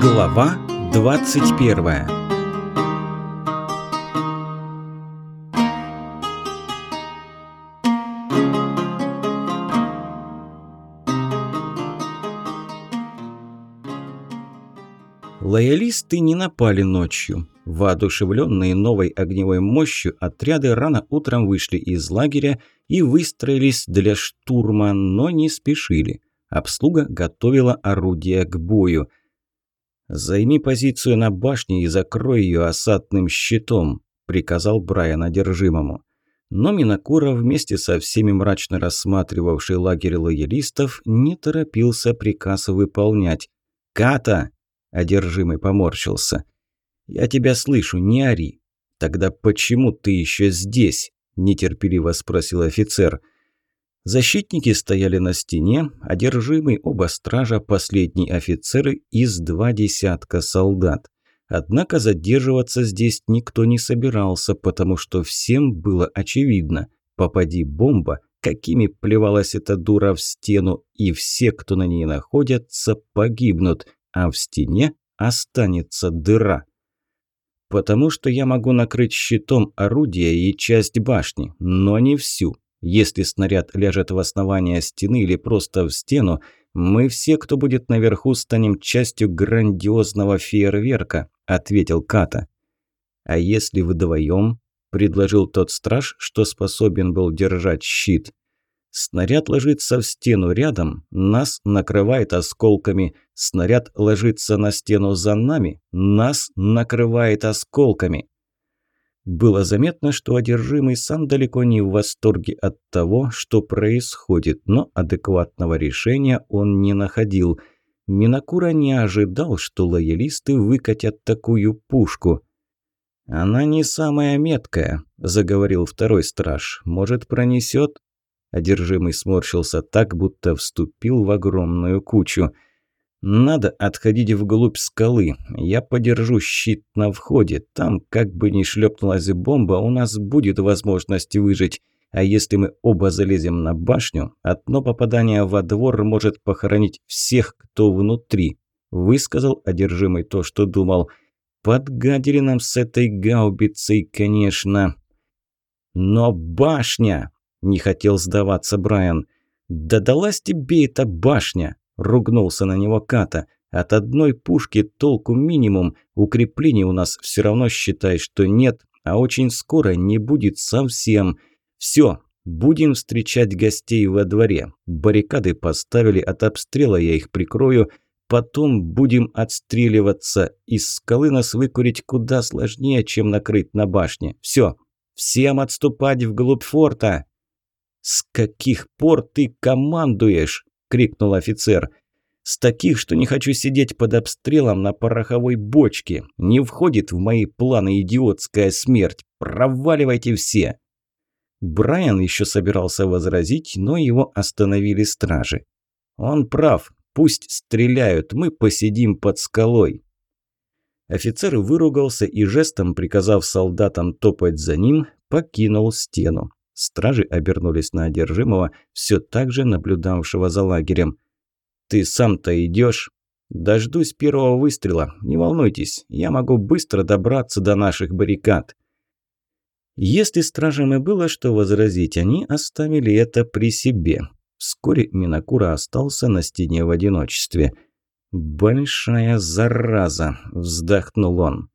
Глава 21 Лоялисты не напали ночью. Воодушевленные новой огневой мощью, отряды рано утром вышли из лагеря и выстроились для штурма, но не спешили. Обслуга готовила орудия к бою. «Займи позицию на башне и закрой ее осадным щитом», – приказал Брайан одержимому. Но Минакура, вместе со всеми мрачно рассматривавший лагерь лоялистов, не торопился приказ выполнять. «Ката!» – одержимый поморщился. «Я тебя слышу, не ори». «Тогда почему ты еще здесь?» – нетерпеливо спросил офицер. – Защитники стояли на стене, одержимый оба стража, последний офицеры из два десятка солдат. Однако задерживаться здесь никто не собирался, потому что всем было очевидно. Попади бомба, какими плевалась эта дура в стену, и все, кто на ней находятся, погибнут, а в стене останется дыра. Потому что я могу накрыть щитом орудие и часть башни, но не всю. Если снаряд ляжет в основание стены или просто в стену, мы все, кто будет наверху, станем частью грандиозного фейерверка», – ответил Ката. «А если вдвоем?» – предложил тот страж, что способен был держать щит. «Снаряд ложится в стену рядом, нас накрывает осколками. Снаряд ложится на стену за нами, нас накрывает осколками». Было заметно, что одержимый сам далеко не в восторге от того, что происходит, но адекватного решения он не находил. Минакура не ожидал, что лоялисты выкатят такую пушку. «Она не самая меткая», – заговорил второй страж. «Может, пронесет?» Одержимый сморщился так, будто вступил в огромную кучу – надо отходить вглубь скалы. Я подержу щит на входе. Там, как бы ни шлепнулась бомба, у нас будет возможность выжить. А если мы оба залезем на башню, одно попадание во двор может похоронить всех, кто внутри. Высказал одержимый то, что думал. Подгадили нам с этой гаубицей, конечно. Но башня! Не хотел сдаваться Брайан. Да далась тебе эта башня! Ругнулся на него Ката. От одной пушки толку минимум. Укреплений у нас все равно считай, что нет, а очень скоро не будет совсем. Все, будем встречать гостей во дворе. Баррикады поставили, от обстрела я их прикрою. Потом будем отстреливаться. Из скалы нас выкурить куда сложнее, чем накрыть на башне. Все, всем отступать вглубь форта. «С каких пор ты командуешь?» – крикнул офицер. «С таких, что не хочу сидеть под обстрелом на пороховой бочке. Не входит в мои планы идиотская смерть. Проваливайте все!» Брайан еще собирался возразить, но его остановили стражи. «Он прав. Пусть стреляют, мы посидим под скалой». Офицер выругался и жестом, приказав солдатам топать за ним, покинул стену. Стражи обернулись на одержимого, все так же наблюдавшего за лагерем. «Ты сам-то идешь?» «Дождусь первого выстрела. Не волнуйтесь, я могу быстро добраться до наших баррикад». Если стражам и было что возразить, они оставили это при себе. Вскоре Минакура остался на стене в одиночестве. «Большая зараза!» – вздохнул он.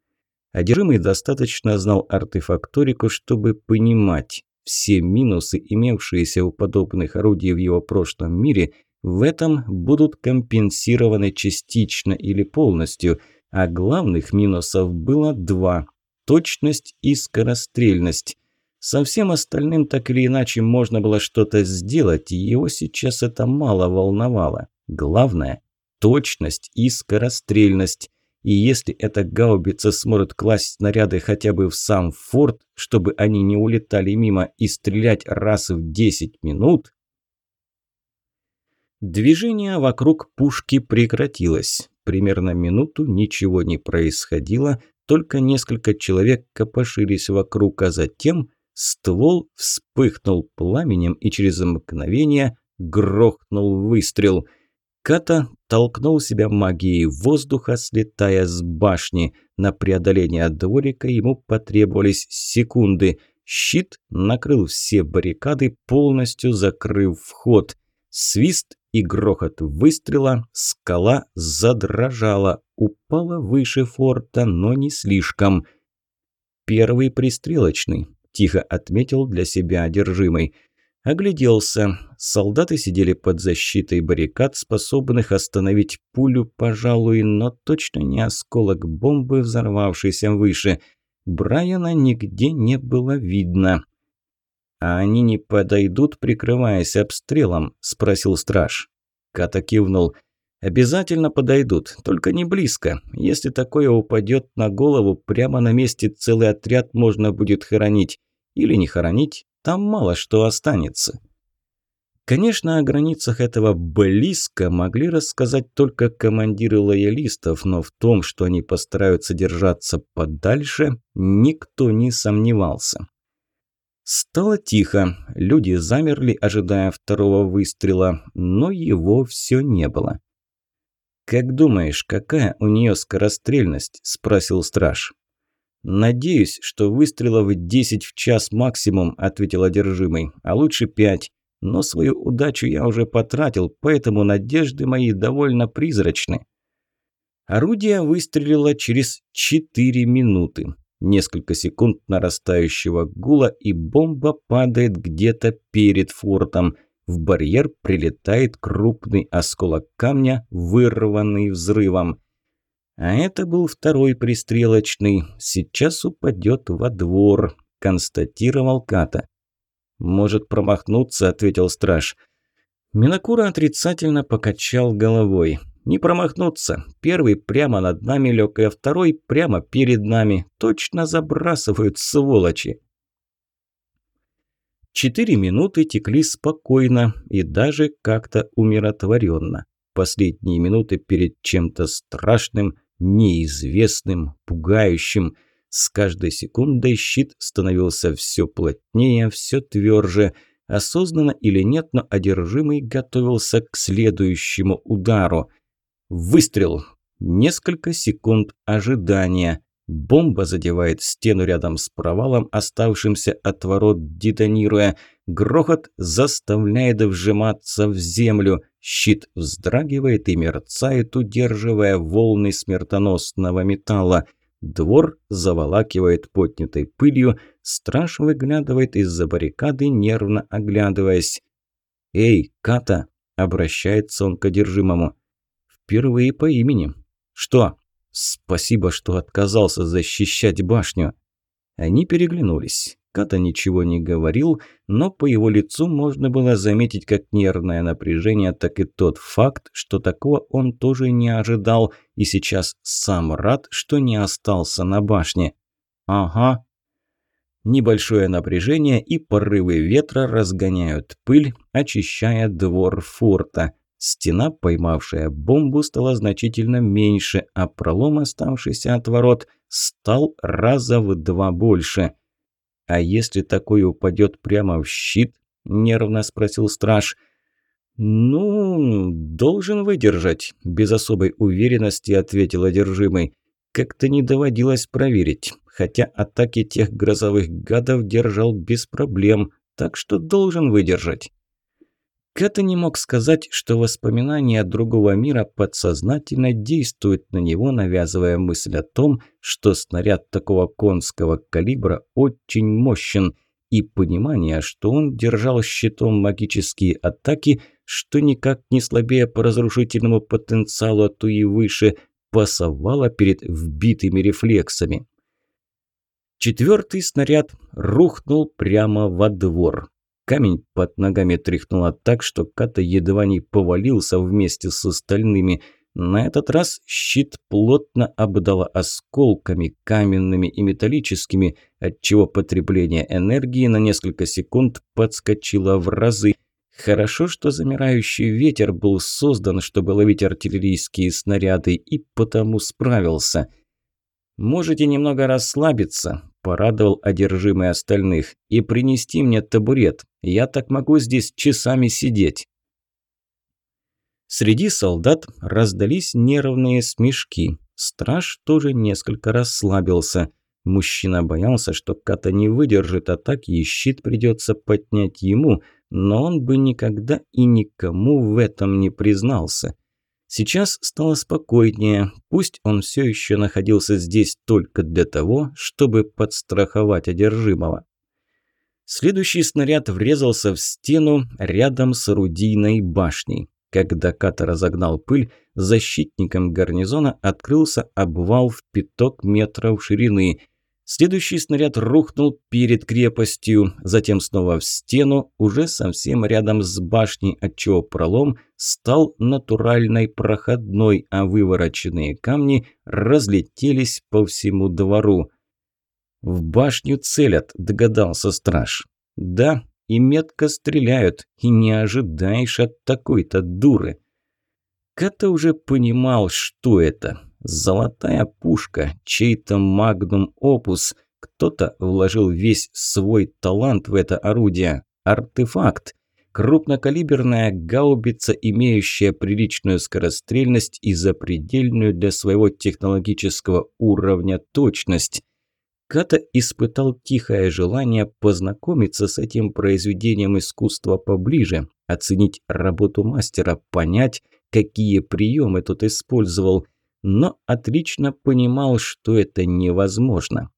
Одержимый достаточно знал артефакторику, чтобы понимать. Все минусы, имевшиеся у подобных орудий в его прошлом мире, в этом будут компенсированы частично или полностью, а главных минусов было два – точность и скорострельность. Со всем остальным так или иначе можно было что-то сделать, и его сейчас это мало волновало. Главное – точность и скорострельность. И если эта гаубица сможет класть снаряды хотя бы в сам форт, чтобы они не улетали мимо и стрелять раз в 10 минут... Движение вокруг пушки прекратилось. Примерно минуту ничего не происходило, только несколько человек копошились вокруг, а затем ствол вспыхнул пламенем и через мгновение грохнул выстрел – Ката толкнул себя магией воздуха, слетая с башни. На преодоление дворика ему потребовались секунды. Щит накрыл все баррикады, полностью закрыв вход. Свист и грохот выстрела, скала задрожала, упала выше форта, но не слишком. «Первый пристрелочный», – тихо отметил для себя одержимый. Огляделся. Солдаты сидели под защитой баррикад, способных остановить пулю, пожалуй, но точно не осколок бомбы, взорвавшейся выше. Брайана нигде не было видно. «А они не подойдут, прикрываясь обстрелом?» – спросил страж. Ката кивнул. «Обязательно подойдут, только не близко. Если такое упадет на голову, прямо на месте целый отряд можно будет хоронить. Или не хоронить, там мало что останется». Конечно, о границах этого близко могли рассказать только командиры лоялистов, но в том, что они постараются держаться подальше, никто не сомневался. Стало тихо, люди замерли, ожидая второго выстрела, но его все не было. «Как думаешь, какая у нее скорострельность?» – спросил страж. «Надеюсь, что выстрелов 10 в час максимум», – ответил одержимый, – «а лучше 5. Но свою удачу я уже потратил, поэтому надежды мои довольно призрачны». Орудие выстрелило через 4 минуты. Несколько секунд нарастающего гула, и бомба падает где-то перед фортом. В барьер прилетает крупный осколок камня, вырванный взрывом. А это был второй пристрелочный. Сейчас упадет во двор, констатировал Ката. «Может промахнуться», – ответил страж. Минакура отрицательно покачал головой. Не промахнуться. Первый прямо над нами лег, а второй прямо перед нами. Точно забрасывают, сволочи. Четыре минуты текли спокойно и даже как-то умиротворенно. Последние минуты перед чем-то страшным, неизвестным, пугающим. С каждой секундой щит становился все плотнее, все тверже. Осознанно или нет, но одержимый готовился к следующему удару – Выстрел. Несколько секунд ожидания. Бомба задевает стену рядом с провалом, оставшимся от ворот, детонируя. Грохот заставляет вжиматься в землю. Щит вздрагивает и мерцает, удерживая волны смертоносного металла. Двор заволакивает поднятой пылью. Страж выглядывает из-за баррикады, нервно оглядываясь. «Эй, Ката!» – обращается он к одержимому. Впервые по имени. Что? Спасибо, что отказался защищать башню. Они переглянулись. Ката ничего не говорил, но по его лицу можно было заметить как нервное напряжение, так и тот факт, что такого он тоже не ожидал и сейчас сам рад, что не остался на башне. «Ага». Небольшое напряжение и порывы ветра разгоняют пыль, очищая двор форта. Стена, поймавшая бомбу, стала значительно меньше, а пролом, оставшийся от ворот, стал раза в два больше. «А если такой упадет прямо в щит?» – нервно спросил страж. «Ну, должен выдержать», – без особой уверенности ответил одержимый. «Как-то не доводилось проверить, хотя атаки тех грозовых гадов держал без проблем, так что должен выдержать». Кэта не мог сказать, что воспоминания другого мира подсознательно действуют на него, навязывая мысль о том, что снаряд такого конского калибра очень мощен, и понимание, что он держал щитом магические атаки, что никак не слабее по разрушительному потенциалу, а то и выше, пасовало перед вбитыми рефлексами. Четвертый снаряд рухнул прямо во двор. Камень под ногами тряхнуло так, что Ката едва не повалился вместе с остальными. На этот раз щит плотно обдало осколками, каменными и металлическими, отчего потребление энергии на несколько секунд подскочило в разы. Хорошо, что замирающий ветер был создан, чтобы ловить артиллерийские снаряды, и потому справился – «Можете немного расслабиться», – порадовал одержимый остальных, – «и принести мне табурет. Я так могу здесь часами сидеть». Среди солдат раздались нервные смешки. Страж тоже несколько расслабился. Мужчина боялся, что Ката не выдержит атаки и щит придется поднять ему, но он бы никогда и никому в этом не признался. Сейчас стало спокойнее, пусть он все еще находился здесь только для того, чтобы подстраховать одержимого. Следующий снаряд врезался в стену рядом с орудийной башней. Когда Ката разогнал пыль, защитникам гарнизона открылся обвал в пяток метров ширины – Следующий снаряд рухнул перед крепостью, затем снова в стену, уже совсем рядом с башней, отчего пролом стал натуральной проходной, а вывороченные камни разлетелись по всему двору. «В башню целят», – догадался страж. «Да, и метко стреляют, и не ожидаешь от такой-то дуры». Ката уже понимал, что это. Золотая пушка, чей-то магнум-опус. Кто-то вложил весь свой талант в это орудие. Артефакт. Крупнокалиберная гаубица, имеющая приличную скорострельность и запредельную для своего технологического уровня точность. Ката испытал тихое желание познакомиться с этим произведением искусства поближе, оценить работу мастера, понять, какие приемы тот использовал – но отлично понимал, что это невозможно.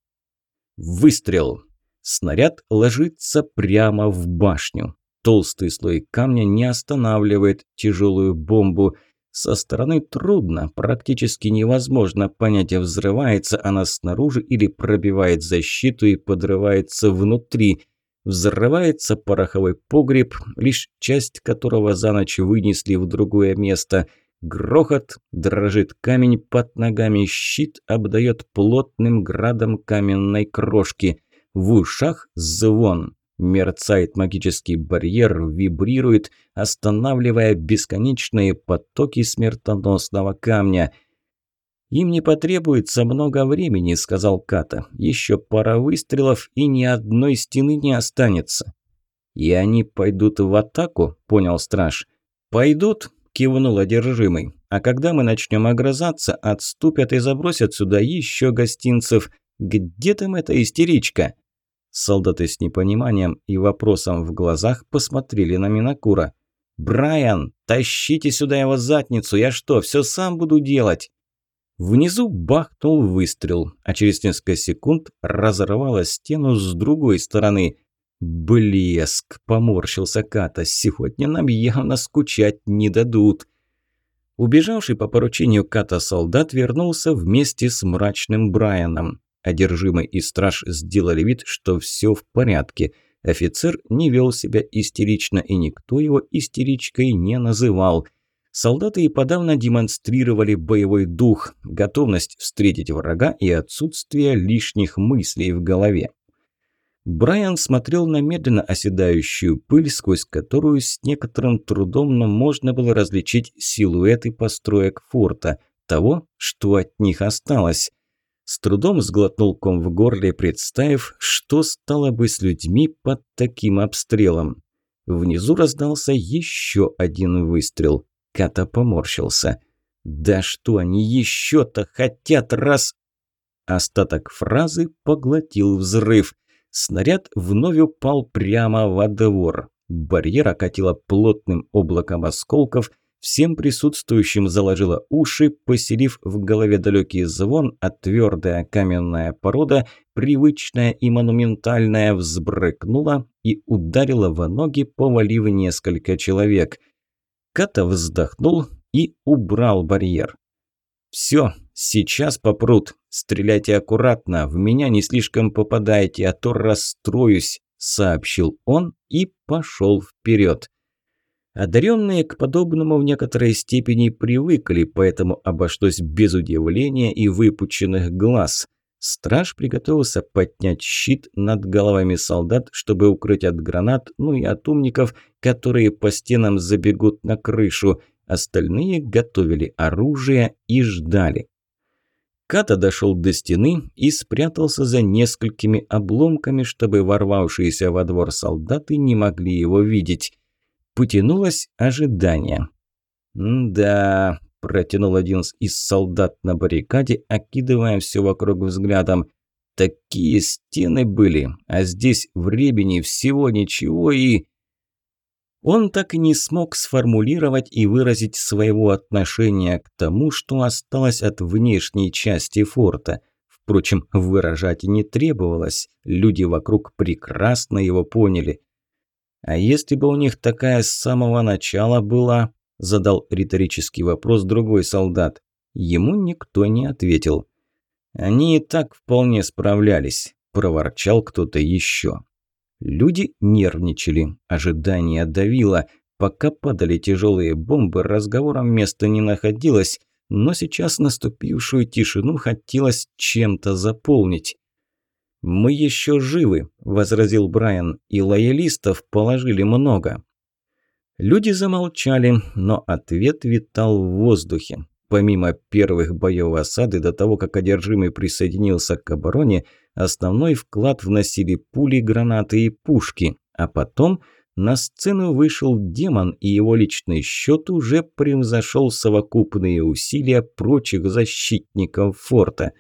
Выстрел. Снаряд ложится прямо в башню. Толстый слой камня не останавливает тяжелую бомбу. Со стороны трудно, практически невозможно понять, взрывается она снаружи или пробивает защиту и подрывается внутри. Взрывается пороховой погреб, лишь часть которого за ночь вынесли в другое место – Грохот, дрожит камень под ногами, щит обдает плотным градом каменной крошки. В ушах звон. Мерцает магический барьер, вибрирует, останавливая бесконечные потоки смертоносного камня. «Им не потребуется много времени», – сказал Ката. «Еще пара выстрелов, и ни одной стены не останется». «И они пойдут в атаку?» – понял страж. «Пойдут, кивнул одержимый. «А когда мы начнем огрызаться, отступят и забросят сюда еще гостинцев. Где там эта истеричка?» Солдаты с непониманием и вопросом в глазах посмотрели на Минакура. «Брайан, тащите сюда его задницу, я что, все сам буду делать?» Внизу бахнул выстрел, а через несколько секунд разорвала стену с другой стороны. «Блеск!» – поморщился Ката. «Сегодня нам явно скучать не дадут». Убежавший по поручению Ката солдат вернулся вместе с мрачным Брайаном. Одержимый и страж сделали вид, что все в порядке. Офицер не вел себя истерично, и никто его истеричкой не называл. Солдаты и подавно демонстрировали боевой дух, готовность встретить врага и отсутствие лишних мыслей в голове. Брайан смотрел на медленно оседающую пыль, сквозь которую с некоторым трудом, но можно было различить силуэты построек форта, того, что от них осталось. С трудом сглотнул ком в горле, представив, что стало бы с людьми под таким обстрелом. Внизу раздался еще один выстрел. Ката поморщился. «Да что они еще-то хотят раз...» Остаток фразы поглотил взрыв – Снаряд вновь упал прямо во двор. Барьер окатило плотным облаком осколков, всем присутствующим заложило уши, поселив в голове далекий звон, а твердая каменная порода, привычная и монументальная, взбрыкнула и ударила в ноги, повалив несколько человек. Ката вздохнул и убрал барьер. «Все, сейчас попрут. Стреляйте аккуратно, в меня не слишком попадайте, а то расстроюсь», – сообщил он и пошел вперед. Одаренные к подобному в некоторой степени привыкли, поэтому обошлось без удивления и выпученных глаз. Страж приготовился поднять щит над головами солдат, чтобы укрыть от гранат, ну и от умников, которые по стенам забегут на крышу – Остальные готовили оружие и ждали. Ката дошел до стены и спрятался за несколькими обломками, чтобы ворвавшиеся во двор солдаты не могли его видеть. Потянулось ожидание. «Да», – протянул один из солдат на баррикаде, окидывая все вокруг взглядом. «Такие стены были, а здесь в Ребени всего ничего и...» Он так и не смог сформулировать и выразить своего отношения к тому, что осталось от внешней части форта. Впрочем, выражать не требовалось, люди вокруг прекрасно его поняли. «А если бы у них такая с самого начала была?» – задал риторический вопрос другой солдат. Ему никто не ответил. «Они и так вполне справлялись», – проворчал кто-то еще. Люди нервничали, ожидание давило. Пока падали тяжелые бомбы, разговором места не находилось, но сейчас наступившую тишину хотелось чем-то заполнить. «Мы еще живы», – возразил Брайан, – «и лоялистов положили много». Люди замолчали, но ответ витал в воздухе. Помимо первых боев осады, до того, как одержимый присоединился к обороне, основной вклад вносили пули, гранаты и пушки, а потом на сцену вышел демон, и его личный счет уже превзошел совокупные усилия прочих защитников форта.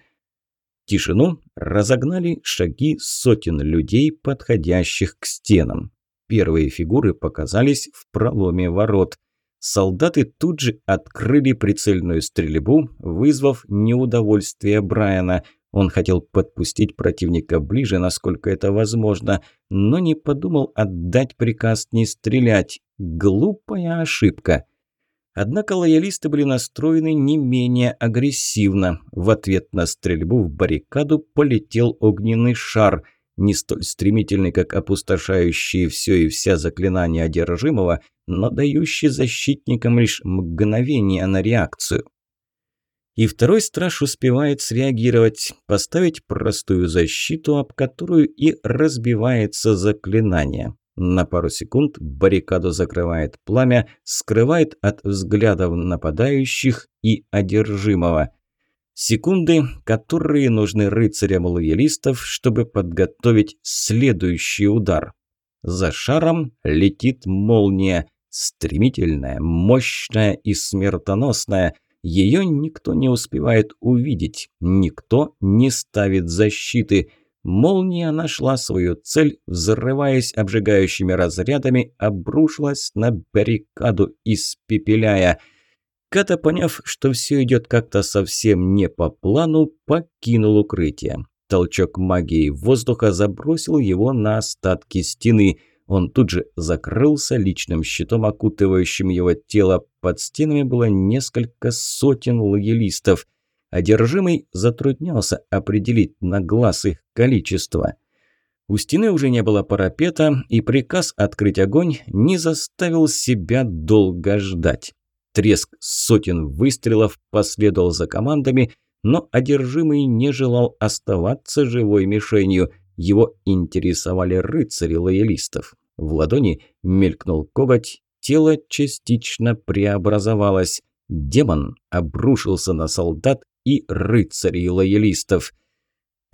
Тишину разогнали шаги сотен людей, подходящих к стенам. Первые фигуры показались в проломе ворот. Солдаты тут же открыли прицельную стрельбу, вызвав неудовольствие Брайана. Он хотел подпустить противника ближе, насколько это возможно, но не подумал отдать приказ не стрелять. Глупая ошибка. Однако лоялисты были настроены не менее агрессивно. В ответ на стрельбу в баррикаду полетел огненный шар – не столь стремительный, как опустошающие все и вся заклинания одержимого, но дающий защитникам лишь мгновение на реакцию. И второй страж успевает среагировать, поставить простую защиту, об которую и разбивается заклинание. На пару секунд баррикаду закрывает пламя, скрывает от взглядов нападающих и одержимого – Секунды, которые нужны рыцарям лоялистов, чтобы подготовить следующий удар. За шаром летит молния. Стремительная, мощная и смертоносная. Ее никто не успевает увидеть, никто не ставит защиты. Молния нашла свою цель, взрываясь обжигающими разрядами, обрушилась на баррикаду, испепеляя – Ката, поняв, что все идет как-то совсем не по плану, покинул укрытие. Толчок магии воздуха забросил его на остатки стены. Он тут же закрылся личным щитом, окутывающим его тело. Под стенами было несколько сотен лоялистов. Одержимый затруднялся определить на глаз их количество. У стены уже не было парапета, и приказ открыть огонь не заставил себя долго ждать. Треск сотен выстрелов последовал за командами, но одержимый не желал оставаться живой мишенью. Его интересовали рыцари лоялистов. В ладони мелькнул коготь, тело частично преобразовалось. Демон обрушился на солдат и рыцарей лоялистов –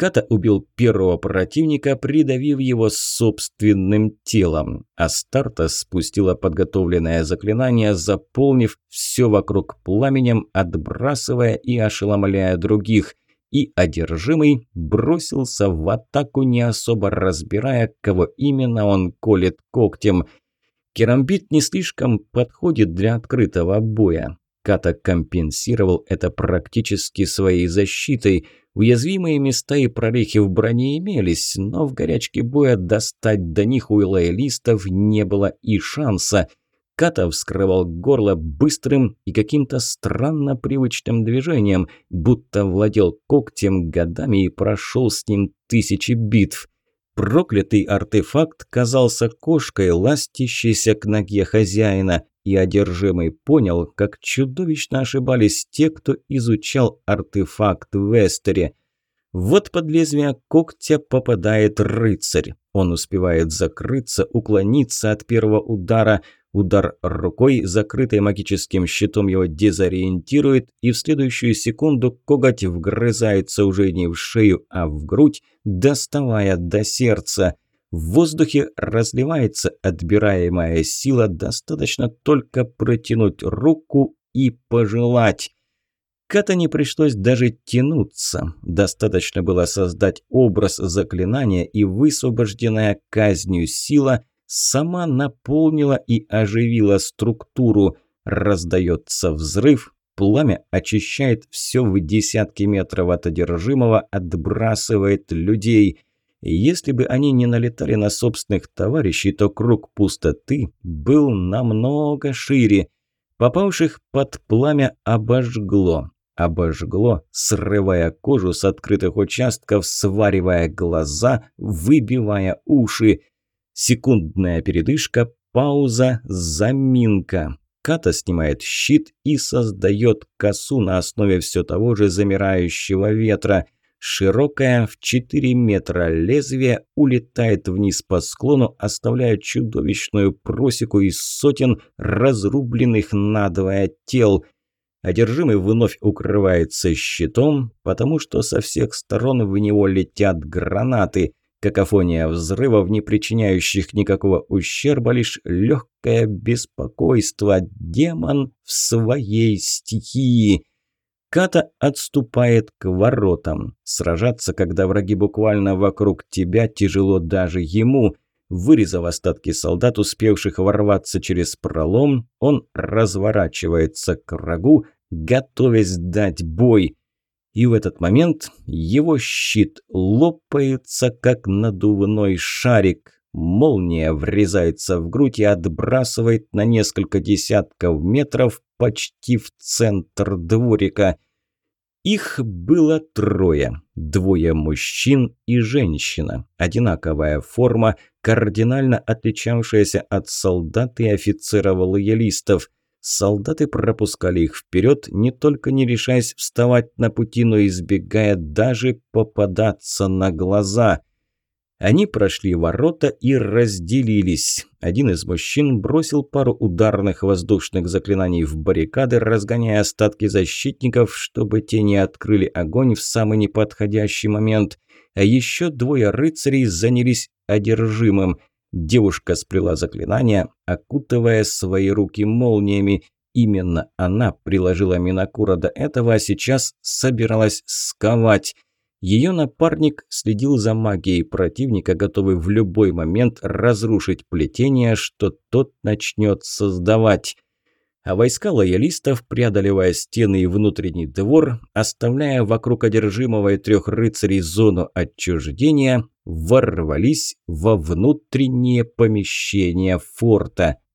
Ката убил первого противника, придавив его собственным телом. Астарта спустила подготовленное заклинание, заполнив все вокруг пламенем, отбрасывая и ошеломляя других. И одержимый бросился в атаку, не особо разбирая, кого именно он колет когтем. Керамбит не слишком подходит для открытого боя. Ката компенсировал это практически своей защитой – Уязвимые места и прорехи в броне имелись, но в горячке боя достать до них у лоялистов не было и шанса. Ката вскрывал горло быстрым и каким-то странно привычным движением, будто владел когтем годами и прошел с ним тысячи битв. Проклятый артефакт казался кошкой, ластящейся к ноге хозяина, и одержимый понял, как чудовищно ошибались те, кто изучал артефакт в Вестере. Вот под лезвие когтя попадает рыцарь. Он успевает закрыться, уклониться от первого удара. Удар рукой, закрытой магическим щитом, его дезориентирует, и в следующую секунду коготь вгрызается уже не в шею, а в грудь, доставая до сердца. В воздухе разливается отбираемая сила, достаточно только протянуть руку и пожелать. Ката не пришлось даже тянуться. Достаточно было создать образ заклинания, и высвобожденная казнью сила сама наполнила и оживила структуру. Раздается взрыв, пламя очищает все в десятки метров от одержимого, отбрасывает людей. Если бы они не налетали на собственных товарищей, то круг пустоты был намного шире. Попавших под пламя обожгло обожгло, срывая кожу с открытых участков, сваривая глаза, выбивая уши. Секундная передышка, пауза, заминка. Ката снимает щит и создает косу на основе все того же замирающего ветра. Широкое в 4 метра лезвие улетает вниз по склону, оставляя чудовищную просеку из сотен разрубленных надвое тел – Одержимый вновь укрывается щитом, потому что со всех сторон в него летят гранаты. Какофония взрывов, не причиняющих никакого ущерба, лишь легкое беспокойство. Демон в своей стихии. Ката отступает к воротам. Сражаться, когда враги буквально вокруг тебя, тяжело даже ему. Вырезав остатки солдат, успевших ворваться через пролом, он разворачивается к врагу, готовясь дать бой. И в этот момент его щит лопается, как надувной шарик. Молния врезается в грудь и отбрасывает на несколько десятков метров почти в центр дворика – их было трое. Двое мужчин и женщина. Одинаковая форма, кардинально отличавшаяся от солдат и офицеров-лоялистов. Солдаты пропускали их вперед, не только не решаясь вставать на пути, но избегая даже попадаться на глаза – они прошли ворота и разделились. Один из мужчин бросил пару ударных воздушных заклинаний в баррикады, разгоняя остатки защитников, чтобы те не открыли огонь в самый неподходящий момент. А еще двое рыцарей занялись одержимым. Девушка сплела заклинание, окутывая свои руки молниями. Именно она приложила Минакура до этого, а сейчас собиралась сковать – ее напарник следил за магией противника, готовый в любой момент разрушить плетение, что тот начнет создавать. А войска лоялистов, преодолевая стены и внутренний двор, оставляя вокруг одержимого и трех рыцарей зону отчуждения, ворвались во внутреннее помещение форта –